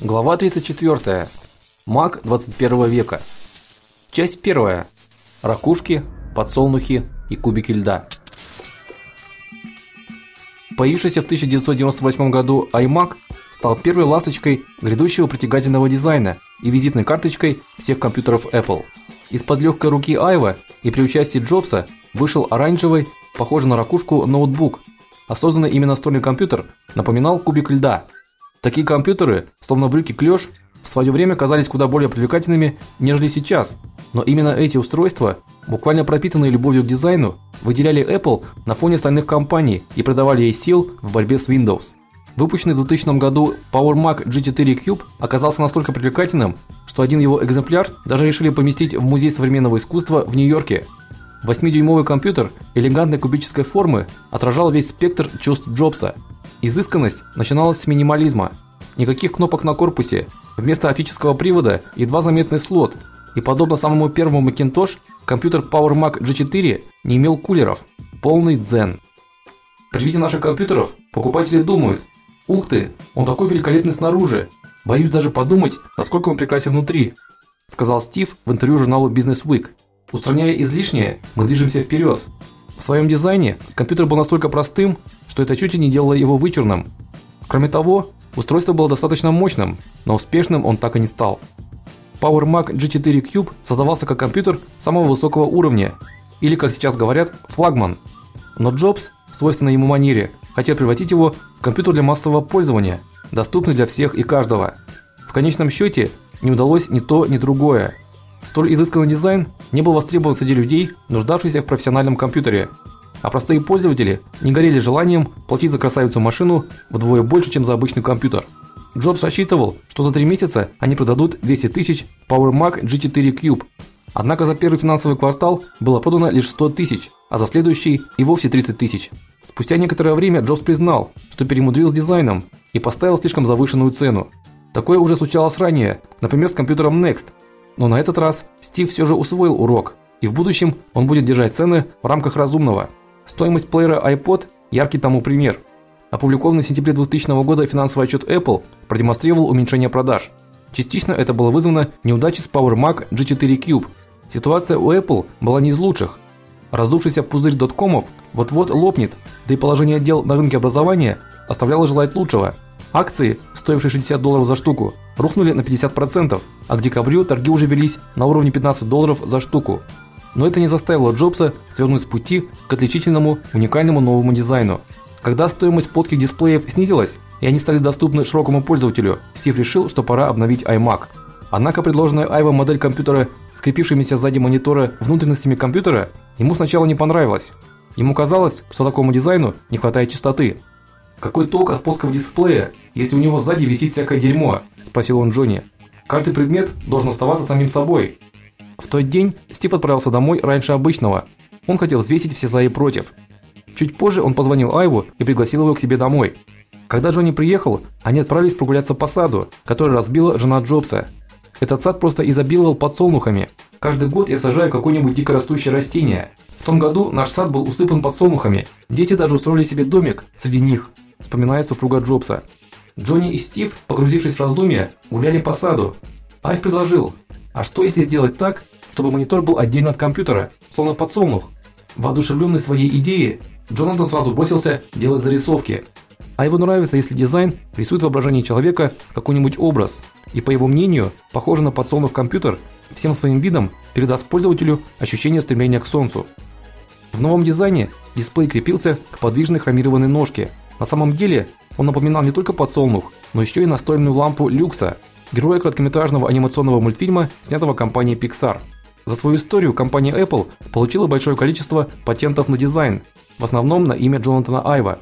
Глава 34. Маг 21 века. Часть 1. Ракушки, подсолнухи и кубики льда. Появившийся в 1998 году iMac стал первой ласточкой грядущего притягательного дизайна и визитной карточкой всех компьютеров Apple. Из-под легкой руки Айва и при участии Джобса вышел оранжевый, похожий на ракушку ноутбук. А созданный именно настольный компьютер напоминал кубик льда – Такие компьютеры, словно брюки клеш, в свое время казались куда более привлекательными, нежели сейчас. Но именно эти устройства, буквально пропитанные любовью к дизайну, выделяли Apple на фоне остальных компаний и придавали ей сил в борьбе с Windows. Выпущенный в 2000 году Power Mac G4 Cube оказался настолько привлекательным, что один его экземпляр даже решили поместить в Музей современного искусства в Нью-Йорке. 8-дюймовый компьютер элегантной кубической формы отражал весь спектр чувств Джобса – Изысканность начиналась с минимализма. Никаких кнопок на корпусе, вместо оптического привода едва заметный слот. И подобно самому первому Macintosh, компьютер Power Mac G4 не имел кулеров. Полный дзен. При виде наших компьютеров покупатели думают: "Ух ты, он такой великолепный снаружи. Боюсь даже подумать, насколько он прекрасен внутри", сказал Стив в интервью журналу Business Week. Устраняя излишнее, мы движемся вперед. В своем дизайне компьютер был настолько простым, что это чуть ли не делало его вычурным. Кроме того, устройство было достаточно мощным, но успешным он так и не стал. Power Mac G4 Cube создавался как компьютер самого высокого уровня, или, как сейчас говорят, флагман. Но Джобс, в свойственной ему манере, хотел превратить его в компьютер для массового пользования, доступный для всех и каждого. В конечном счете, не удалось ни то, ни другое. Столь изысканный дизайн не был востребован среди людей, нуждавшихся в профессиональном компьютере, а простые пользователи не горели желанием платить за красавицу машину вдвое больше, чем за обычный компьютер. Джобс рассчитывал, что за три месяца они продадут 200 тысяч Power Mac G4 Cube. Однако за первый финансовый квартал было продано лишь 100 тысяч, а за следующий и вовсе 30 тысяч. Спустя некоторое время Джобс признал, что перемудрил с дизайном и поставил слишком завышенную цену. Такое уже случалось ранее, например, с компьютером Next. Но на этот раз Стив все же усвоил урок, и в будущем он будет держать цены в рамках разумного. Стоимость плеера iPod яркий тому пример. Опубликованный в сентябре 2000 года финансовый отчет Apple продемонстрировал уменьшение продаж. Частично это было вызвано неудачей с Power Mac G4 Cube. Ситуация у Apple была не из лучших. Раздувшийся пузырь доткомов вот-вот лопнет, да и положение дел на рынке образования оставляло желать лучшего. Акции, стоившие 60 долларов за штуку, рухнули на 50%, а к декабрю торги уже велись на уровне 15 долларов за штуку но это не заставило Джобса свернуть с пути к отличительному, уникальному новому дизайну. Когда стоимость плоских дисплеев снизилась, и они стали доступны широкому пользователю, Стив решил, что пора обновить iMac. Однако предложенная Айва модель компьютера с крепившимися сзади монитора внутренностями компьютера ему сначала не понравилась. Ему казалось, что такому дизайну не хватает чистоты. Какой толк от плоского дисплея, если у него сзади висит всякое дерьмо? спросил он Джонни. Каждый предмет должен оставаться самим собой, в тот день Стив отправился домой раньше обычного. Он хотел взвесить все за и против. Чуть позже он позвонил Айву и пригласил его к себе домой. Когда Джонни приехал, они отправились прогуляться по саду, который разбила жена Джобса. Этот сад просто изобиловал подсолнухами. Каждый год я сажаю какое-нибудь дикорастущее растение. В том году наш сад был усыпан подсолнухами. Дети даже устроили себе домик среди них, вспоминает супруга Джобса. Джонни и Стив, погрузившись в раздумья, гуляли по саду. Айв предложил: а что если сделать так, чтобы монитор был отдельно от компьютера, словно подсолнух? Воодушевленный своей идеей, Джонатан сразу бросился делать зарисовки. А его нравится, если дизайн рисует в воображении человека какой-нибудь образ, и по его мнению, похоже на подсолнух компьютер, всем своим видом передаст пользователю ощущение стремления к солнцу. В новом дизайне дисплей крепился к подвижной хромированной ножке. На самом деле, он напоминал не только подсолнух, но еще и настольную лампу люкса, героя короткометражного анимационного мультфильма, снятого компанией Pixar. За свою историю компания Apple получила большое количество патентов на дизайн, в основном на имя Джонатана Айва.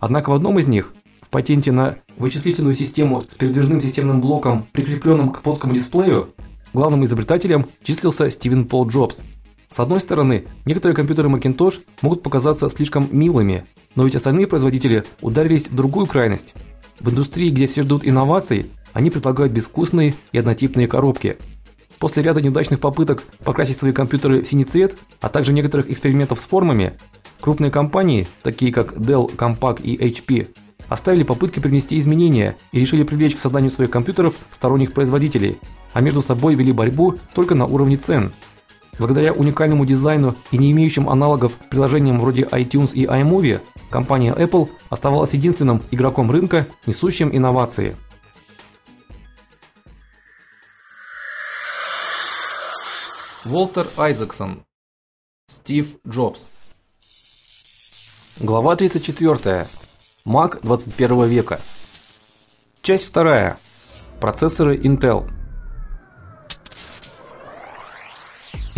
Однако в одном из них, в патенте на вычислительную систему с передвижным системным блоком, прикрепленным к плоскому дисплею, главным изобретателем числился Стивен Пол Джобс. С одной стороны, некоторые компьютеры Macintosh могут показаться слишком милыми, но ведь остальные производители ударились в другую крайность. В индустрии, где все ждут инноваций, они предлагают безвкусные и однотипные коробки. После ряда неудачных попыток покрасить свои компьютеры в синий цвет, а также некоторых экспериментов с формами, крупные компании, такие как Dell, Compaq и HP, оставили попытки привнести изменения и решили привлечь к созданию своих компьютеров сторонних производителей, а между собой вели борьбу только на уровне цен. Благодаря уникальному дизайну и не имеющим аналогов приложениям вроде iTunes и iMovie, компания Apple оставалась единственным игроком рынка, несущим инновации. Волтер Айзексон. Стив Джобс. Глава 34. Mac 21 века. Часть 2. Процессоры Intel.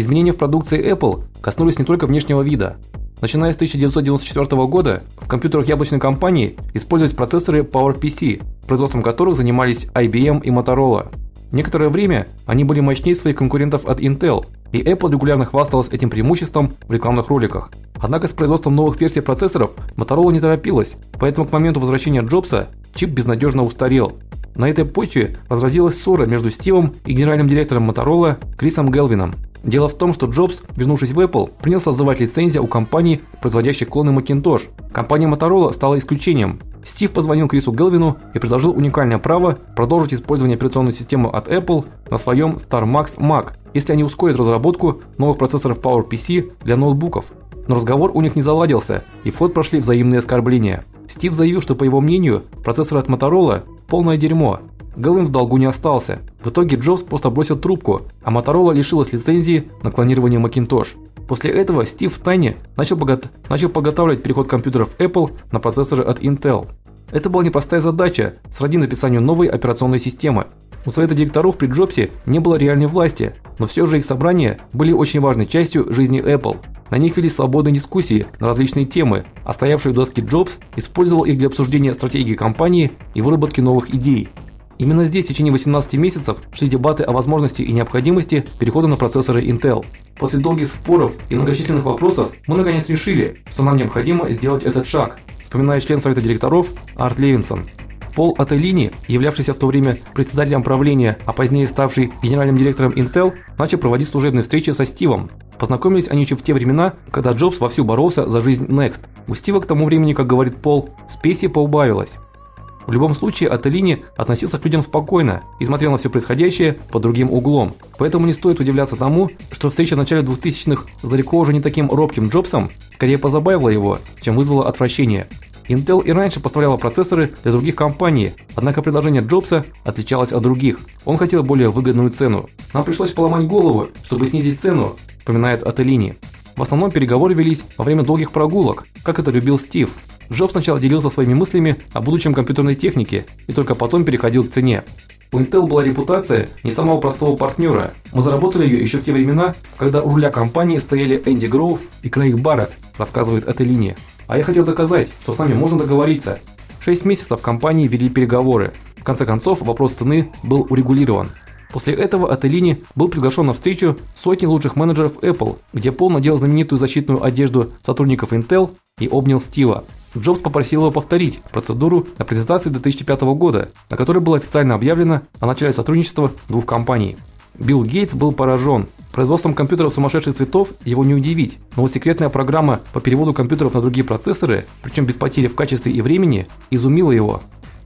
Изменения в продукции Apple коснулись не только внешнего вида. Начиная с 1994 года в компьютерах яблочной компании использовались процессоры PowerPC, производством которых занимались IBM и Motorola. Некоторое время они были мощнее своих конкурентов от Intel, и Apple регулярно хвасталась этим преимуществом в рекламных роликах. Однако с производством новых версий процессоров Motorola не торопилась, поэтому к моменту возвращения Джобса чип безнадежно устарел. На этой почве разразилась ссора между Стивом и генеральным директором Motorola Крисом Гелвином. Дело в том, что Джобс, вернувшись в Apple, принялся сдавать лицензию у компании, производящей клоны Macintosh. Компания Motorola стала исключением. Стив позвонил Крису Гелвину и предложил уникальное право продолжить использование операционной системы от Apple на своем StarMax Mac, если они ускорят разработку новых процессоров PowerPC для ноутбуков. Но разговор у них не заладился, и в ход прошли взаимные оскорбления. Стив заявил, что по его мнению, процессоры от Motorola полное дерьмо. Гэлвин в долгу не остался. В итоге Джобс просто бросил трубку, а Motorola лишилась лицензии на клонирование Macintosh. После этого Стив втайне начал, богат... начал подготавливать переход компьютеров Apple на процессоры от Intel. Это была непростая задача, сродни написанию новой операционной системы. У совета директоров при Джобсе не было реальной власти, но все же их собрания были очень важной частью жизни Apple. На них велись свободные дискуссии на различные темы, а стоявший у доски Джобс использовал их для обсуждения стратегии компании и выработки новых идей. Именно здесь в течение 18 месяцев шли дебаты о возможности и необходимости перехода на процессоры Intel. После долгих споров и многочисленных вопросов мы наконец решили, что нам необходимо сделать этот шаг, вспоминает член совета директоров Арт Левинсон. Пол Ателлини, являвшийся в то время председателем правления, а позднее ставший генеральным директором Intel, начал проводить служебные встречи со Стивом. Познакомились они еще в те времена, когда Джобс вовсю боролся за жизнь Next. У Стива к тому времени, как говорит Пол, спеси поубавилось. В любом случае, Ателлини относился к людям спокойно и смотрел на все происходящее под другим углом. Поэтому не стоит удивляться тому, что встреча в начале 2000-х с далеко уже не таким робким Джобсом скорее позабавила его, чем вызвала отвращение. Intel и раньше поставляла процессоры для других компаний, однако предложение Джобса отличалось от других. Он хотел более выгодную цену. Нам пришлось поломать голову, чтобы снизить цену, вспоминает Ателлини. В основном переговоры велись во время долгих прогулок, как это любил Стив. Джобс сначала делился своими мыслями о будущем компьютерной техники и только потом переходил к цене. У Intel была репутация не самого простого партнера. Мы заработали ее еще в те времена, когда у руля компании стояли Энди Гроув и Крейг Барретт, рассказывает эта линия. А я хотел доказать, что с нами можно договориться. Шесть месяцев компании вели переговоры. В конце концов, вопрос цены был урегулирован. После этого Ателлини был приглашен на встречу сотни лучших менеджеров Apple, где Пол надел знаменитую защитную одежду сотрудников Intel и обнял Стива. Джобс попросил его повторить процедуру на презентации 2005 года, на которой было официально объявлено о начале сотрудничества двух компаний. Билл Гейтс был поражен. Производством компьютеров сумасшедших цветов его не удивить, но вот секретная программа по переводу компьютеров на другие процессоры, причем без потери в качестве и времени, изумила его.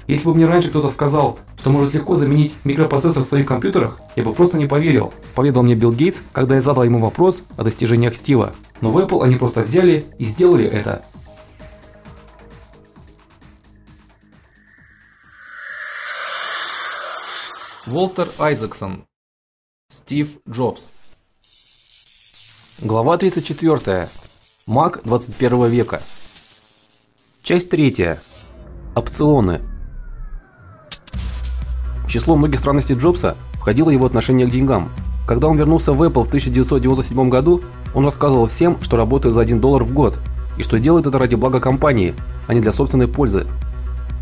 Если бы мне раньше кто-то сказал, что может легко заменить микропроцессор в своих компьютерах, я бы просто не поверил, поведал мне Билл Гейтс, когда я задал ему вопрос о достижениях Стива. Но в Apple они просто взяли и сделали это. Волтер Айзексон. Стив Джобс. Глава 34. Mac 21 века. Часть 3. Опционы. Число многих странностей Джобса входило его отношение к деньгам. Когда он вернулся в Apple в 1997 году, он рассказывал всем, что работает за 1 доллар в год и что делает это ради блага компании, а не для собственной пользы.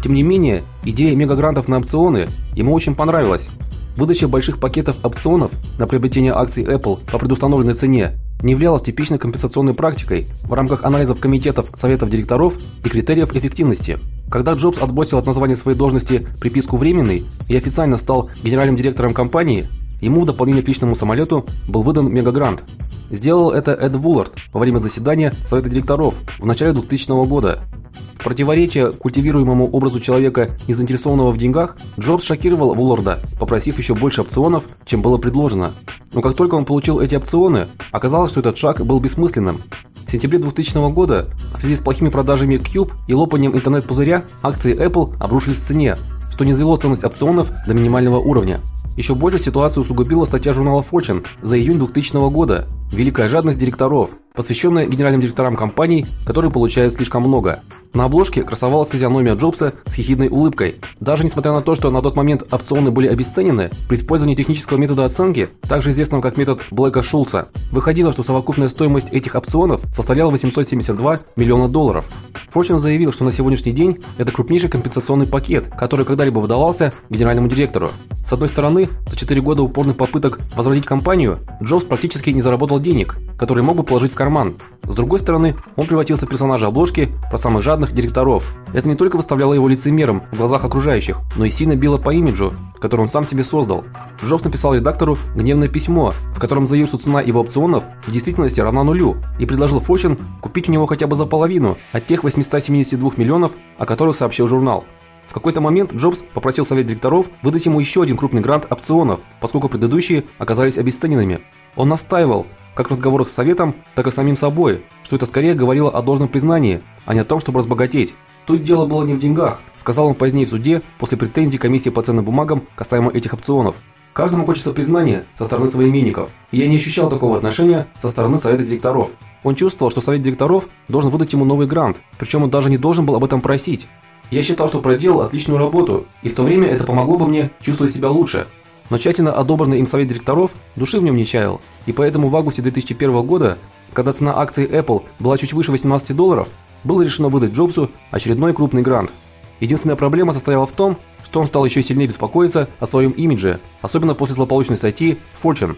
Тем не менее, идея мегагрантов на опционы ему очень понравилась. Выдача больших пакетов опционов на приобретение акций Apple по предустановленной цене не являлась типичной компенсационной практикой в рамках анализов комитетов советов директоров и критериев эффективности. Когда Джобс отбросил от названия своей должности приписку временный и официально стал генеральным директором компании, ему в дополнение к личному самолету был выдан мегагрант. Сделал это Эд Вуллард во время заседания совета директоров в начале 2000 года противоречия культивируемому образу человека, не заинтересованного в деньгах, Джобс шокировал Вулларда, попросив еще больше опционов, чем было предложено. Но как только он получил эти опционы, оказалось, что этот шаг был бессмысленным. В сентябре 2000 года, в связи с плохими продажами Cube и лопанием интернет-пузыря, акции Apple обрушились в цене, что низвело ценность опционов до минимального уровня. Еще больше ситуацию усугубила статья журнала Fortune за июнь 2000 года Великая жадность директоров, посвященная генеральным директорам компаний, которые получают слишком много. На обложке красовалась физиономия Джобса с ехидной улыбкой. Даже несмотря на то, что на тот момент опционы были обесценены, при использовании технического метода оценки, также известного как метод Блэка-Шулца, выходило, что совокупная стоимость этих опционов составляла 872 миллиона долларов. Fortune заявил, что на сегодняшний день это крупнейший компенсационный пакет, который когда-либо выдавался генеральному директору. С одной стороны, за 4 года упорных попыток возродить компанию, Джобс практически не заработал денег, которые мог бы положить в карман. С другой стороны, он превратился в персонажа обложки про самых жадных директоров. Это не только выставляло его лицемером в глазах окружающих, но и сильно било по имиджу, который он сам себе создал. Джобс написал редактору гневное письмо, в котором заявил, что цена его опционов в действительности равна нулю, и предложил Fortune купить у него хотя бы за половину от тех 872 миллионов, о которых сообщил журнал. В какой-то момент Джобс попросил совет директоров выдать ему еще один крупный грант опционов, поскольку предыдущие оказались обесцененными. Он настаивал, как в разговорах с советом, так и самим собой, что это скорее говорило о должном признании, а не о том, чтобы разбогатеть. Тут дело было не в деньгах, сказал он позднее в суде после претензий комиссии по ценным бумагам касаемо этих опционов. Каждому хочется признания со стороны современников, и я не ощущал такого отношения со стороны совета директоров. Он чувствовал, что совет директоров должен выдать ему новый грант, причем он даже не должен был об этом просить. Я считал, что проделал отличную работу, и в то время это помогло бы мне чувствовать себя лучше но тщательно одобренный им совет директоров души в нем не чаял, и поэтому в августе 2001 года, когда цена акций Apple была чуть выше 18 долларов, было решено выдать Джобсу очередной крупный грант. Единственная проблема состояла в том, что он стал еще сильнее беспокоиться о своем имидже, особенно после злополучной статьи Fortune.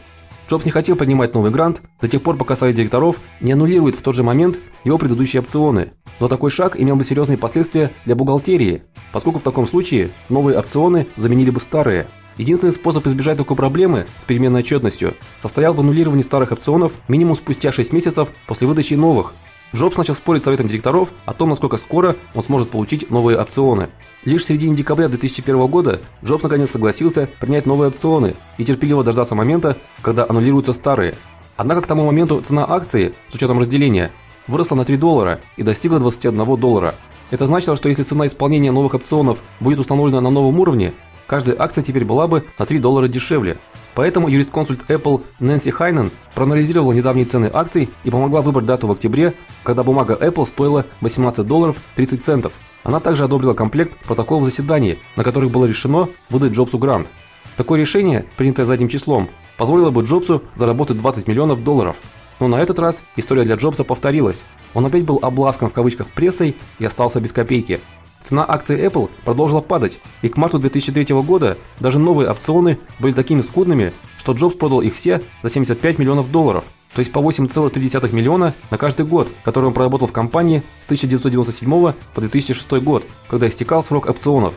Джобс не хотел принимать новый грант до тех пор, пока совет директоров не аннулирует в тот же момент его предыдущие опционы. Но такой шаг имел бы серьезные последствия для бухгалтерии, поскольку в таком случае новые опционы заменили бы старые. Единственный способ избежать такой проблемы с переменной отчетностью состоял в аннулировании старых опционов минимум спустя 6 месяцев после выдачи новых. Джобс начал спорить с советом директоров о том, насколько скоро он сможет получить новые опционы. Лишь в середине декабря 2001 года Джобс наконец согласился принять новые опционы и терпеливо дождался момента, когда аннулируются старые. Однако к тому моменту цена акции с учетом разделения выросла на 3 доллара и достигла 21 доллара. Это значило, что если цена исполнения новых опционов будет установлена на новом уровне, каждая акция теперь была бы на 3 доллара дешевле. Поэтому юрисконсульт Apple Нэнси Хайнен проанализировала недавние цены акций и помогла выбрать дату в октябре, когда бумага Apple стоила 18 долларов 30 центов. Она также одобрила комплект протоколов заседаний, на которых было решено выдать Джобсу грант. Такое решение, принятое задним числом, позволило бы Джобсу заработать 20 миллионов долларов. Но на этот раз история для Джобса повторилась. Он опять был обласкан в кавычках прессой и остался без копейки. Цена акций Apple продолжила падать, и к марту 2003 года даже новые опционы были такими скудными, что Джобс продал их все за 75 миллионов долларов, то есть по 8,3 миллиона на каждый год, который он проработал в компании с 1997 по 2006 год, когда истекал срок опционов.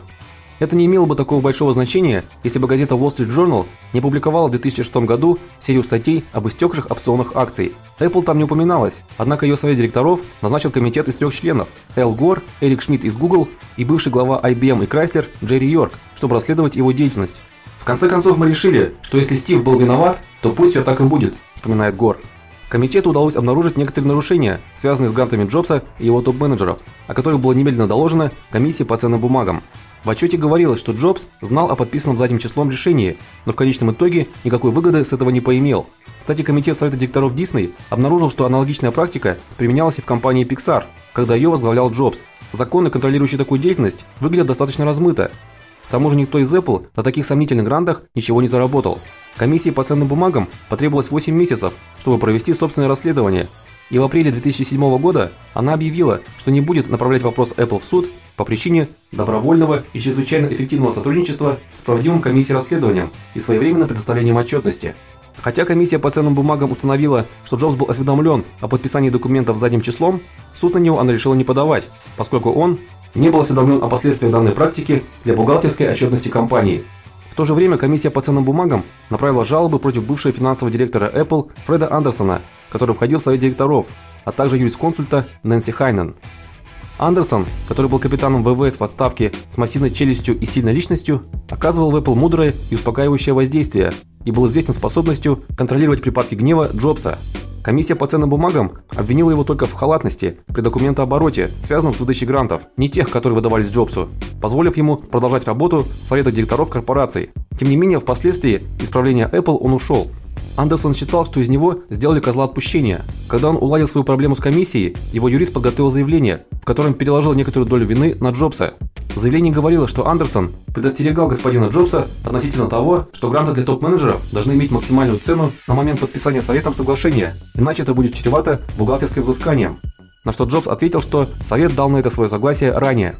Это не имело бы такого большого значения, если бы газета Wall Street Journal не публиковала в 2006 году серию статей об истекших опционах акций. Apple там не упоминалась, однако ее совет директоров назначил комитет из трех членов: Эл Гор, Эрик Шмидт из Google и бывший глава IBM и Chrysler Джерри Йорк, чтобы расследовать его деятельность. В конце концов мы решили, что если Стив был виноват, то пусть все так и будет, вспоминает Гор. Комитету удалось обнаружить некоторые нарушения, связанные с грантами Джобса и его топ-менеджеров, о которых было немедленно доложено комиссии по ценным бумагам. В отчете говорилось, что Джобс знал о подписанном задним числом решении, но в конечном итоге никакой выгоды с этого не поимел. Кстати, комитет совета директоров Disney обнаружил, что аналогичная практика применялась и в компании Pixar, когда ее возглавлял Джобс. Законы, контролирующие такую деятельность, выглядят достаточно размыто. К тому же никто из Apple на таких сомнительных грантах ничего не заработал. Комиссии по ценным бумагам потребовалось 8 месяцев, чтобы провести собственное расследование, и в апреле 2007 года она объявила, что не будет направлять вопрос Apple в суд по причине добровольного и чрезвычайно эффективного сотрудничества с проводимым комиссией расследованием и своевременным предоставлением отчетности. Хотя комиссия по ценным бумагам установила, что Джобс был осведомлен о подписании документов задним числом, суд на него она решила не подавать, поскольку он не был осведомлен о последствиях данной практики для бухгалтерской отчетности компании. В то же время комиссия по ценным бумагам направила жалобы против бывшего финансового директора Apple Фреда Андерсона, который входил в совет директоров, а также юрисконсульта Нэнси Хайнен. Андерсон, который был капитаном ВВС в отставке с массивной челюстью и сильной личностью, оказывал в Apple мудрое и успокаивающее воздействие и был известен способностью контролировать припадки гнева Джобса. Комиссия по ценным бумагам обвинила его только в халатности при документообороте, связанном с выдачей грантов, не тех, которые выдавались Джобсу, позволив ему продолжать работу в советах директоров корпораций. Тем не менее, впоследствии из правления Apple он ушел. Андерсон считал, что из него сделали козла отпущения. Когда он уладил свою проблему с комиссией, его юрист подготовил заявление, в котором переложил некоторую долю вины на Джобса. Заявление говорило, что Андерсон предостерегал господина Джобса относительно того, что гранты для топ-менеджеров должны иметь максимальную цену на момент подписания советом соглашения, иначе это будет чревато бухгалтерским взысканием. На что Джобс ответил, что совет дал на это свое согласие ранее.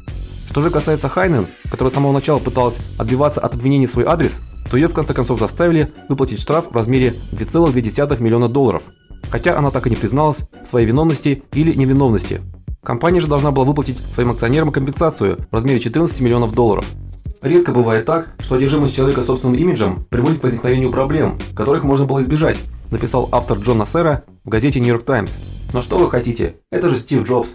Что же касается Хайнен, которая с самого начала пыталась отбиваться от обвинений в свой адрес, то ее в конце концов заставили выплатить штраф в размере 2,2 миллиона долларов, хотя она так и не призналась в своей виновности или невиновности. Компания же должна была выплатить своим акционерам компенсацию в размере 14 миллионов долларов. Редко бывает так, что одержимость человека собственным имиджем приводит к возникновению проблем, которых можно было избежать, написал автор Джона Сера в газете New York Times. Но что вы хотите? Это же Стив Джобс.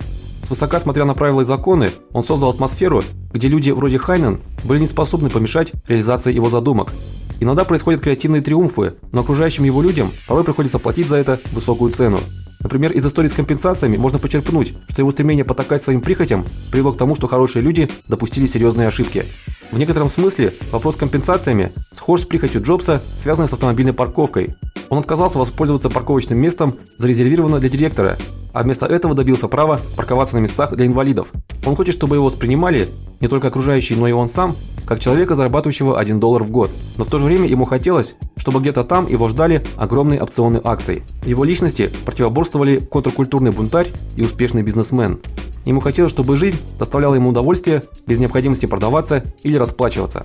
Свысока смотря на правила и законы, он создал атмосферу, где люди вроде Хайнен были не способны помешать реализации его задумок. Иногда происходят креативные триумфы, но окружающим его людям порой приходится платить за это высокую цену. Например, из истории с компенсациями можно почерпнуть, что его стремление потакать своим прихотям привело к тому, что хорошие люди допустили серьезные ошибки. В некотором смысле вопрос с компенсациями схож с прихотью Джобса, связанной с автомобильной парковкой. Он отказался воспользоваться парковочным местом, зарезервированным для директора, а вместо этого добился права парковаться на местах для инвалидов. Он хочет, чтобы его воспринимали не только окружающие, но и он сам, как человека, зарабатывающего 1 доллар в год. Но в то же время ему хотелось, чтобы где-то там его ждали огромные опционы акций. Его личности противоборствовали контркультурный бунтарь и успешный бизнесмен. Ему хотелось, чтобы жизнь доставляла ему удовольствие без необходимости продаваться или расплачиваться.